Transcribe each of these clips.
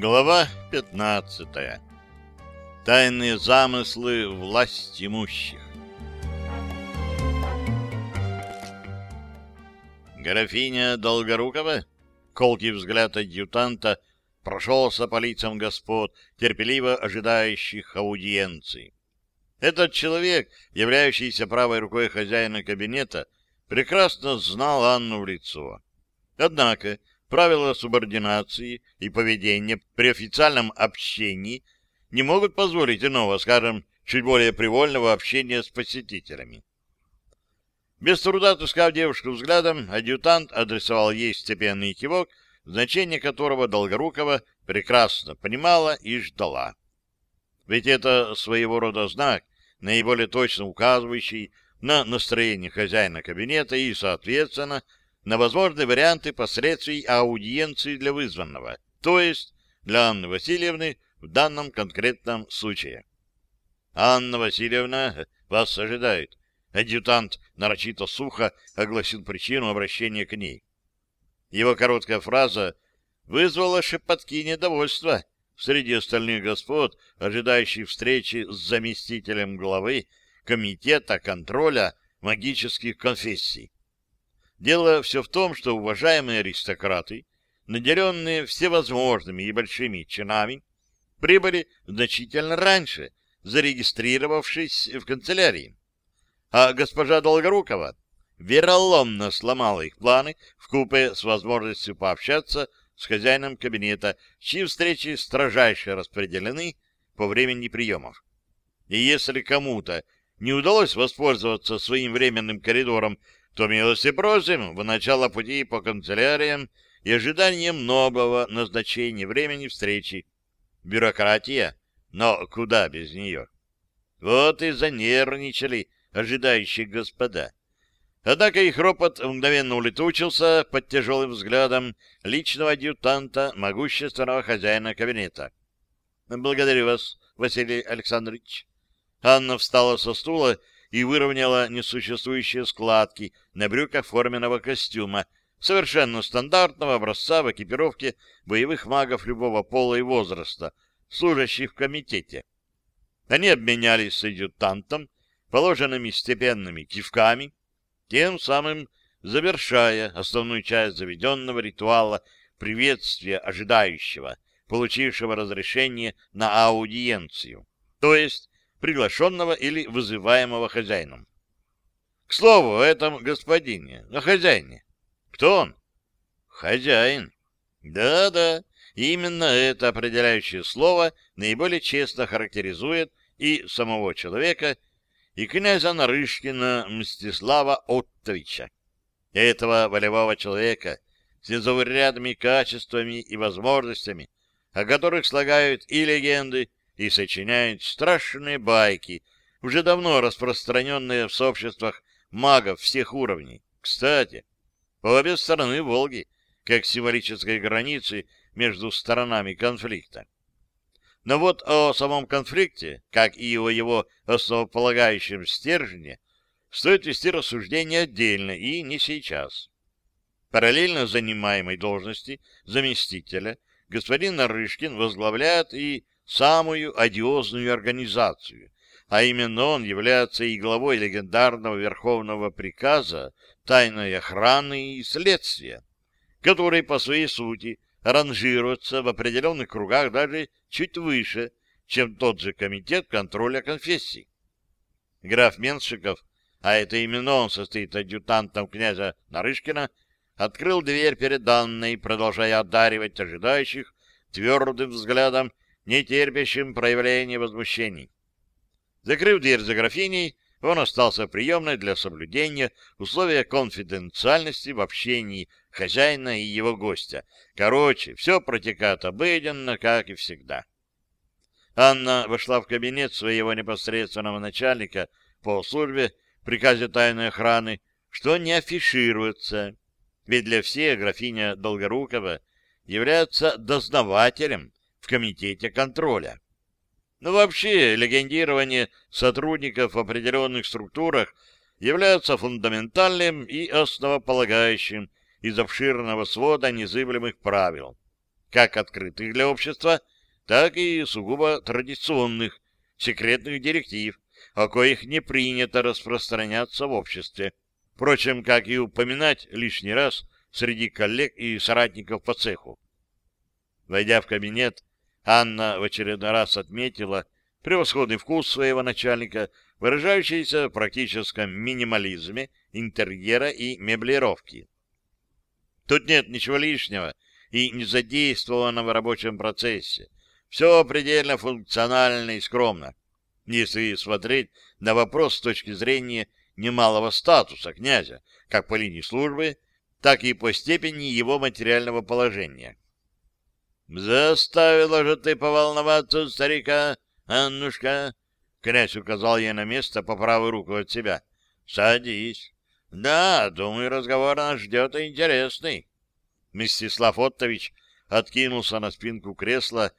Глава 15. Тайные замыслы власть имущих. Графиня Долгорукова, колкий взгляд адъютанта, прошелся по лицам господ, терпеливо ожидающих аудиенции. Этот человек, являющийся правой рукой хозяина кабинета, прекрасно знал Анну в лицо. Однако правила субординации и поведения при официальном общении не могут позволить иного, скажем, чуть более привольного общения с посетителями. Без труда отыскав девушку взглядом, адъютант адресовал ей степенный кивок, значение которого Долгорукова прекрасно понимала и ждала. Ведь это своего рода знак, наиболее точно указывающий на настроение хозяина кабинета и, соответственно, на возможные варианты последствий аудиенции для вызванного, то есть для Анны Васильевны в данном конкретном случае. «Анна Васильевна, вас ожидает». Адъютант нарочито сухо огласил причину обращения к ней. Его короткая фраза вызвала шепотки недовольства среди остальных господ, ожидающих встречи с заместителем главы Комитета контроля магических конфессий. Дело все в том, что уважаемые аристократы, наделенные всевозможными и большими чинами, прибыли значительно раньше, зарегистрировавшись в канцелярии. А госпожа Долгорукова вероломно сломала их планы в купе с возможностью пообщаться с хозяином кабинета, чьи встречи строжайше распределены по времени приемов. И если кому-то не удалось воспользоваться своим временным коридором то милости просим в начало пути по канцеляриям и ожиданием нового назначения времени встречи. Бюрократия, но куда без нее? Вот и занервничали ожидающие господа. Однако их ропот мгновенно улетучился под тяжелым взглядом личного адъютанта, могущественного хозяина кабинета. — Благодарю вас, Василий Александрович. Анна встала со стула и выровняла несуществующие складки на брюках форменного костюма, совершенно стандартного образца в экипировке боевых магов любого пола и возраста, служащих в комитете. Они обменялись с адъютантом положенными степенными кивками, тем самым завершая основную часть заведенного ритуала приветствия ожидающего, получившего разрешение на аудиенцию, то есть приглашенного или вызываемого хозяином. К слову, о этом господине, о хозяине. Кто он? Хозяин. Да-да, именно это определяющее слово наиболее честно характеризует и самого человека, и князя Нарышкина Мстислава Оттовича. Этого волевого человека с незаурядными качествами и возможностями, о которых слагают и легенды, и сочиняют страшные байки, уже давно распространенные в сообществах магов всех уровней. Кстати, по обе стороны Волги, как символической границы между сторонами конфликта. Но вот о самом конфликте, как и о его основополагающем стержне, стоит вести рассуждение отдельно и не сейчас. Параллельно занимаемой должности заместителя господин Нарышкин возглавляет и самую одиозную организацию, а именно он является и главой легендарного Верховного приказа тайной охраны и следствия, который по своей сути ранжируется в определенных кругах даже чуть выше, чем тот же комитет контроля конфессий. Граф Меншиков, а это именно он состоит адъютантом князя Нарышкина, открыл дверь перед данной, продолжая одаривать ожидающих твердым взглядом не терпящим проявления возмущений. Закрыв дверь за графиней, он остался в приемной для соблюдения условия конфиденциальности в общении хозяина и его гостя. Короче, все протекает обыденно, как и всегда. Анна вошла в кабинет своего непосредственного начальника по службе приказе тайной охраны, что не афишируется, ведь для всех графиня Долгорукова является дознавателем в комитете контроля. Но вообще легендирование сотрудников в определенных структурах является фундаментальным и основополагающим из обширного свода незыблемых правил. как открытых для общества, так и сугубо традиционных, секретных директив, о коих не принято распространяться в обществе. Впрочем, как и упоминать лишний раз среди коллег и соратников по цеху. Войдя в кабинет, Анна в очередной раз отметила превосходный вкус своего начальника, выражающийся в практическом минимализме интерьера и меблировки. Тут нет ничего лишнего и не задействовано в рабочем процессе. Все предельно функционально и скромно, если смотреть на вопрос с точки зрения немалого статуса князя, как по линии службы, так и по степени его материального положения. «Заставила же ты поволноваться старика, Аннушка!» Князь указал ей на место по правую руку от себя. «Садись. Да, думаю, разговор нас ждет интересный». Мстислав Оттович откинулся на спинку кресла,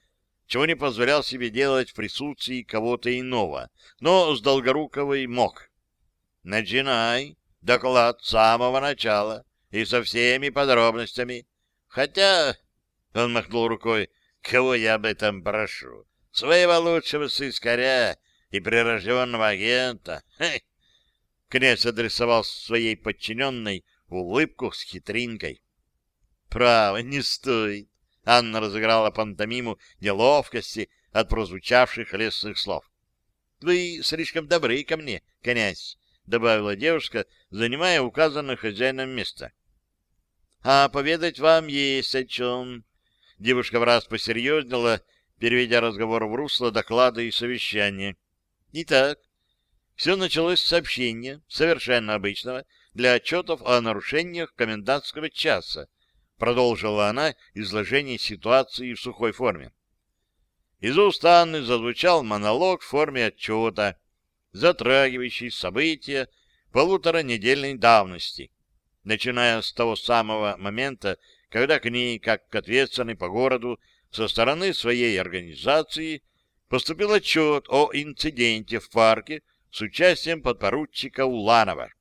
чего не позволял себе делать в присутствии кого-то иного, но с Долгоруковой мог. «Начинай. Доклад с самого начала и со всеми подробностями. Хотя он махнул рукой. Кого я об этом прошу? Своего лучшего сыскаря и прирожденного агента. Хе. Князь адресовал своей подчиненной улыбку с хитринкой. Право, не стоит. Анна разыграла пантомиму неловкости от прозвучавших лесных слов. — Вы слишком добры ко мне, князь, — добавила девушка, занимая указанное хозяином место. — А поведать вам есть о чем, Девушка в раз посерьезнела, переведя разговор в русло доклада и совещания. Итак, все началось с сообщения, совершенно обычного, для отчетов о нарушениях комендантского часа. Продолжила она изложение ситуации в сухой форме. Из уст Анны зазвучал монолог в форме отчета, затрагивающий события полуторанедельной давности, начиная с того самого момента, когда к ней, как к ответственной по городу, со стороны своей организации поступил отчет о инциденте в парке с участием подпоручика Уланова.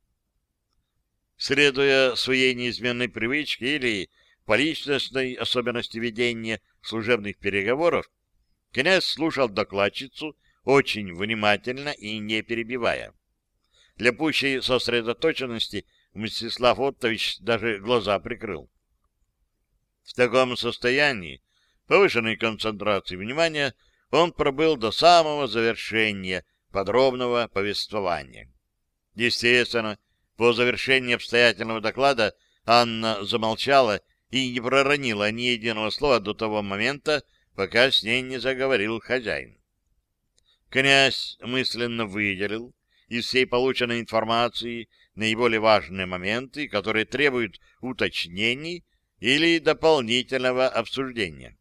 Следуя своей неизменной привычке или по личностной особенности ведения служебных переговоров, князь слушал докладчицу очень внимательно и не перебивая. Для пущей сосредоточенности Мстислав Оттович даже глаза прикрыл. В таком состоянии повышенной концентрации внимания он пробыл до самого завершения подробного повествования. Естественно, по завершении обстоятельного доклада Анна замолчала и не проронила ни единого слова до того момента, пока с ней не заговорил хозяин. Князь мысленно выделил из всей полученной информации наиболее важные моменты, которые требуют уточнений или дополнительного обсуждения.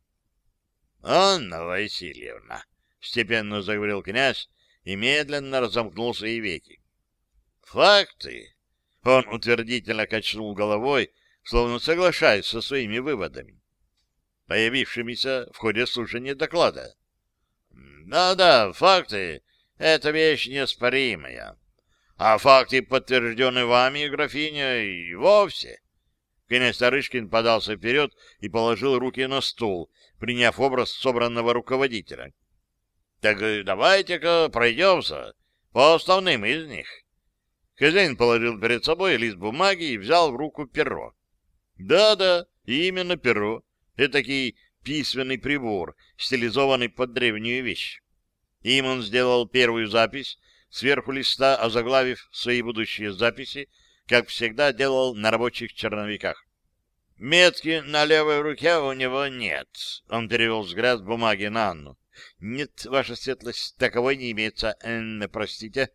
— Анна Васильевна, — степенно заговорил князь и медленно разомкнул свои веки. — Факты. Он утвердительно качнул головой, словно соглашаясь со своими выводами, появившимися в ходе слушания доклада. Да-да, факты — это вещь неоспоримая. А факты, подтвержденные вами, графиня, и вовсе. Князь Тарышкин подался вперед и положил руки на стол, приняв образ собранного руководителя. — Так давайте-ка пройдемся по основным из них. Хозяин положил перед собой лист бумаги и взял в руку перо. Да-да, именно перо. Этакий письменный прибор, стилизованный под древнюю вещь. Им он сделал первую запись, сверху листа озаглавив свои будущие записи как всегда делал на рабочих черновиках. Метки на левой руке у него нет. Он перевел взгляд бумаги на Анну. Нет, ваша светлость, таковой не имеется. Э, простите.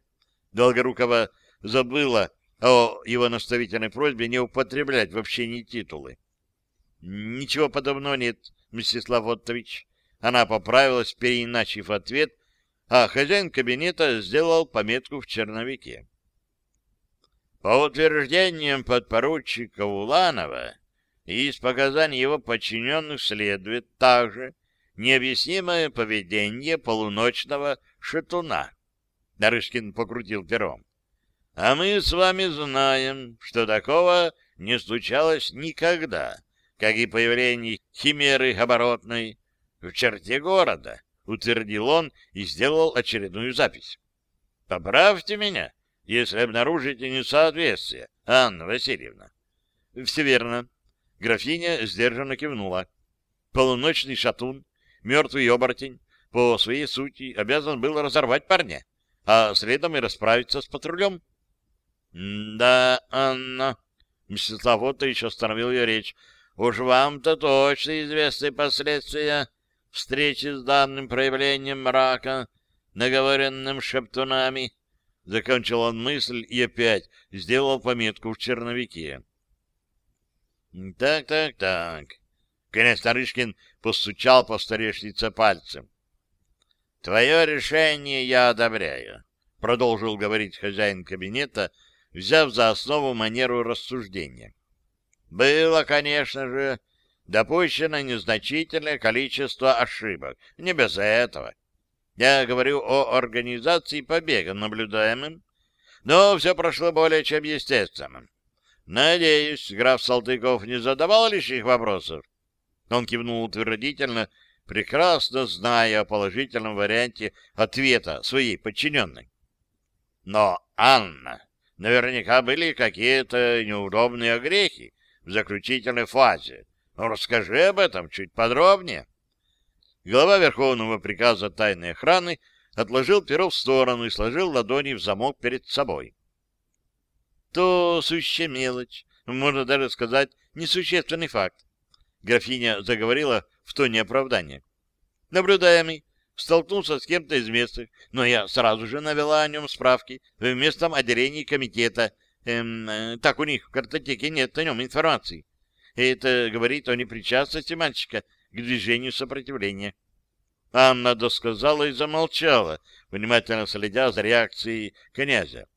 Долгорукова забыла о его наставительной просьбе не употреблять в общении титулы. Ничего подобного нет, Мстислав Оттович. Она поправилась, переиначив ответ, а хозяин кабинета сделал пометку в черновике. По утверждениям подпоручика Уланова, из показаний его подчиненных следует также необъяснимое поведение полуночного шатуна. Нарышкин покрутил пером. А мы с вами знаем, что такого не случалось никогда, как и появление химеры оборотной в черте города, утвердил он и сделал очередную запись. Поправьте меня, если обнаружите несоответствие, Анна Васильевна. Все верно. Графиня сдержанно кивнула. Полуночный шатун, мертвый оборотень, по своей сути обязан был разорвать парня, а следом и расправиться с патрулем. — Да, Анна, — Мстислав Оттович остановил ее речь, — уж вам-то точно известны последствия встречи с данным проявлением мрака, наговоренным шептунами. Закончил он мысль и опять сделал пометку в черновике. «Так, так, так». Князь Нарышкин постучал по столешнице пальцем. «Твое решение я одобряю», — продолжил говорить хозяин кабинета, взяв за основу манеру рассуждения. «Было, конечно же, допущено незначительное количество ошибок. Не без этого. Я говорю о организации побега наблюдаемым, но все прошло более чем естественно. Надеюсь, граф Салтыков не задавал лишних вопросов? Он кивнул утвердительно, прекрасно зная о положительном варианте ответа своей подчиненной. Но, Анна, наверняка были какие-то неудобные огрехи в заключительной фазе. Ну, расскажи об этом чуть подробнее. Глава Верховного приказа тайной охраны отложил перо в сторону и сложил ладони в замок перед собой. То сущая мелочь, можно даже сказать, несущественный факт. Графиня заговорила в тоне оправдания. Наблюдаемый столкнулся с кем-то из местных, но я сразу же навела о нем справки в местном отделении комитета. Эм, э, так у них в картотеке нет о нем информации. И это говорит о непричастности мальчика к движению сопротивления. Анна досказала и замолчала, внимательно следя за реакцией князя.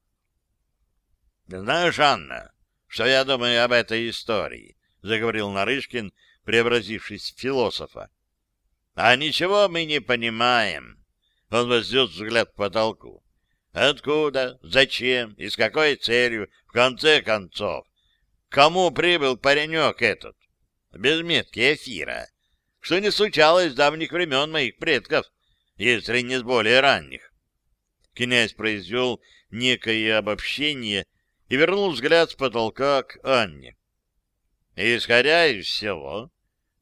— Знаешь, Анна, что я думаю об этой истории? — заговорил Нарышкин, преобразившись в философа. — А ничего мы не понимаем. Он воздет взгляд к потолку. Откуда, зачем и с какой целью, в конце концов? Кому прибыл паренек этот? Без метки эфира что не случалось с давних времен моих предков, если не с более ранних. Князь произвел некое обобщение и вернул взгляд с потолка к Анне. Исходя из всего,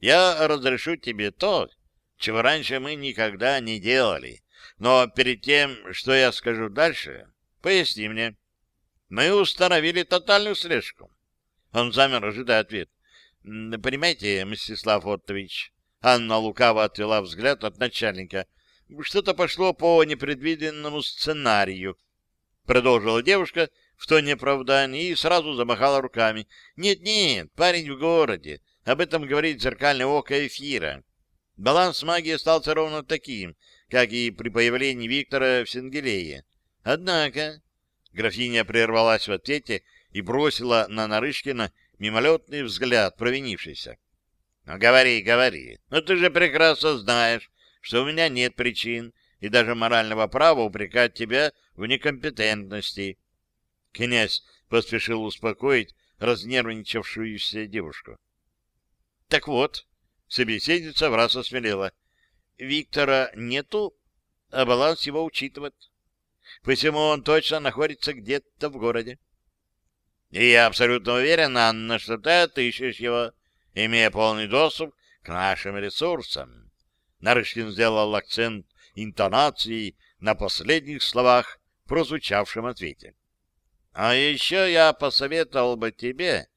я разрешу тебе то, чего раньше мы никогда не делали. Но перед тем, что я скажу дальше, поясни мне. Мы установили тотальную слежку. Он замер, ожидая ответ. Понимаете, Мстислав Оттович, Анна лукаво отвела взгляд от начальника. Что-то пошло по непредвиденному сценарию. Продолжила девушка в тоне оправдания и сразу замахала руками. «Нет-нет, парень в городе. Об этом говорит зеркальное око эфира. Баланс магии остался ровно таким, как и при появлении Виктора в Сенгелее. Однако...» Графиня прервалась в ответе и бросила на Нарышкина мимолетный взгляд провинившийся. Ну, говори, говори. Но ты же прекрасно знаешь, что у меня нет причин и даже морального права упрекать тебя в некомпетентности. Князь поспешил успокоить разнервничавшуюся девушку. Так вот, собеседница в раз осмелела. Виктора нету, а баланс его учитывает. Посему он точно находится где-то в городе. И я абсолютно уверен, Анна, что ты отыщешь его имея полный доступ к нашим ресурсам. Нарышкин сделал акцент интонации на последних словах, прозвучавшем ответе. А еще я посоветовал бы тебе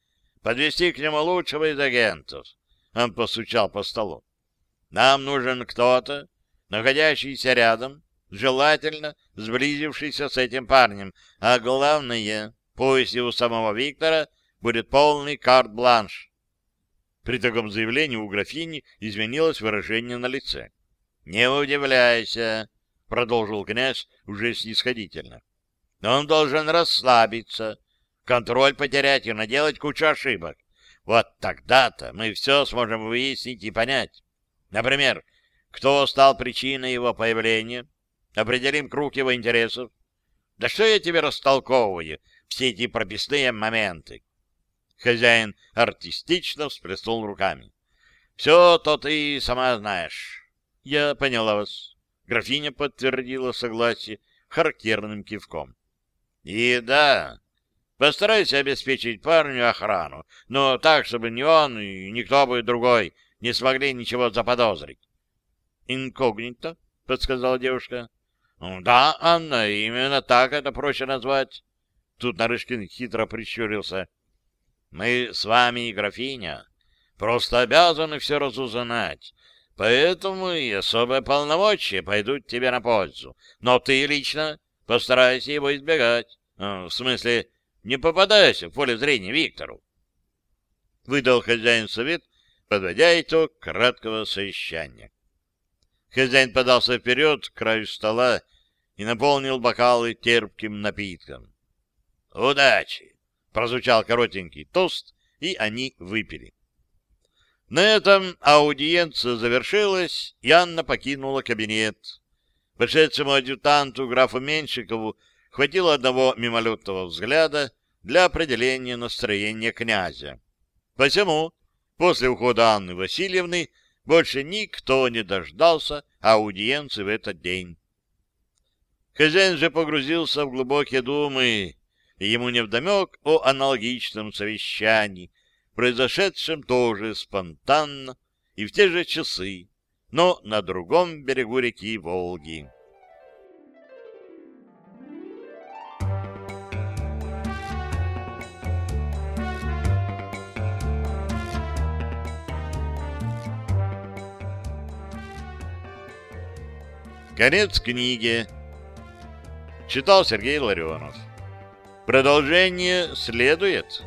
подвести к нему лучшего из агентов. Он постучал по столу. Нам нужен кто-то, находящийся рядом, желательно сблизившийся с этим парнем, а главное, пусть и у самого Виктора будет полный карт-бланш. При таком заявлении у графини изменилось выражение на лице. — Не удивляйся, — продолжил князь уже снисходительно. — Он должен расслабиться, контроль потерять и наделать кучу ошибок. Вот тогда-то мы все сможем выяснить и понять. Например, кто стал причиной его появления, определим круг его интересов. Да что я тебе растолковываю, все эти прописные моменты? Хозяин артистично всплеснул руками. Все то ты сама знаешь. Я поняла вас. Графиня подтвердила согласие характерным кивком. И да, постарайся обеспечить парню охрану, но так, чтобы ни он и никто бы другой не смогли ничего заподозрить. Инкогнито, подсказала девушка. Да, Анна, именно так это проще назвать. Тут Нарышкин хитро прищурился. Мы с вами, графиня, просто обязаны все разузнать, поэтому и особые полномочия пойдут тебе на пользу. Но ты лично постарайся его избегать. В смысле, не попадайся в поле зрения Виктору. Выдал хозяин совет, подводя итог краткого совещания. Хозяин подался вперед к краю стола и наполнил бокалы терпким напитком. «Удачи!» Прозвучал коротенький тост, и они выпили. На этом аудиенция завершилась, и Анна покинула кабинет. Вошедшему адъютанту графу Меньшикову хватило одного мимолетного взгляда для определения настроения князя. Посему, после ухода Анны Васильевны, больше никто не дождался аудиенции в этот день. Хозяин же погрузился в глубокие думы, и ему невдомек о аналогичном совещании, произошедшем тоже спонтанно и в те же часы, но на другом берегу реки Волги. Конец книги. Читал Сергей Ларионов. Продолжение следует.